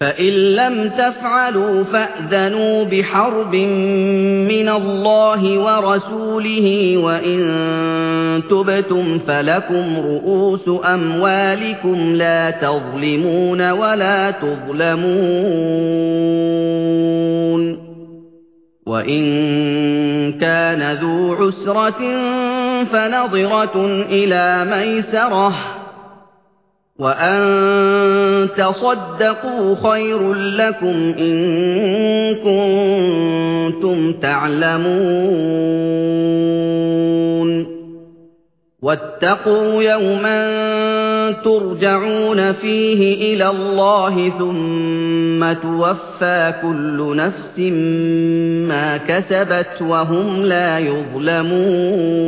فإن لم تفعلوا فأذنوا بحرب من الله ورسوله وإن تبتم فلكم رؤوس أموالكم لا تظلمون ولا تظلمون وإن كان ذو عسرة فنظرة إلى ميسرة وأن تصدقوا خير لكم إن كنتم تعلمون. واتقوا يوما ترجعون فيه إلى الله ثم توفى كل نفس ما كسبت وهم لا يظلمون.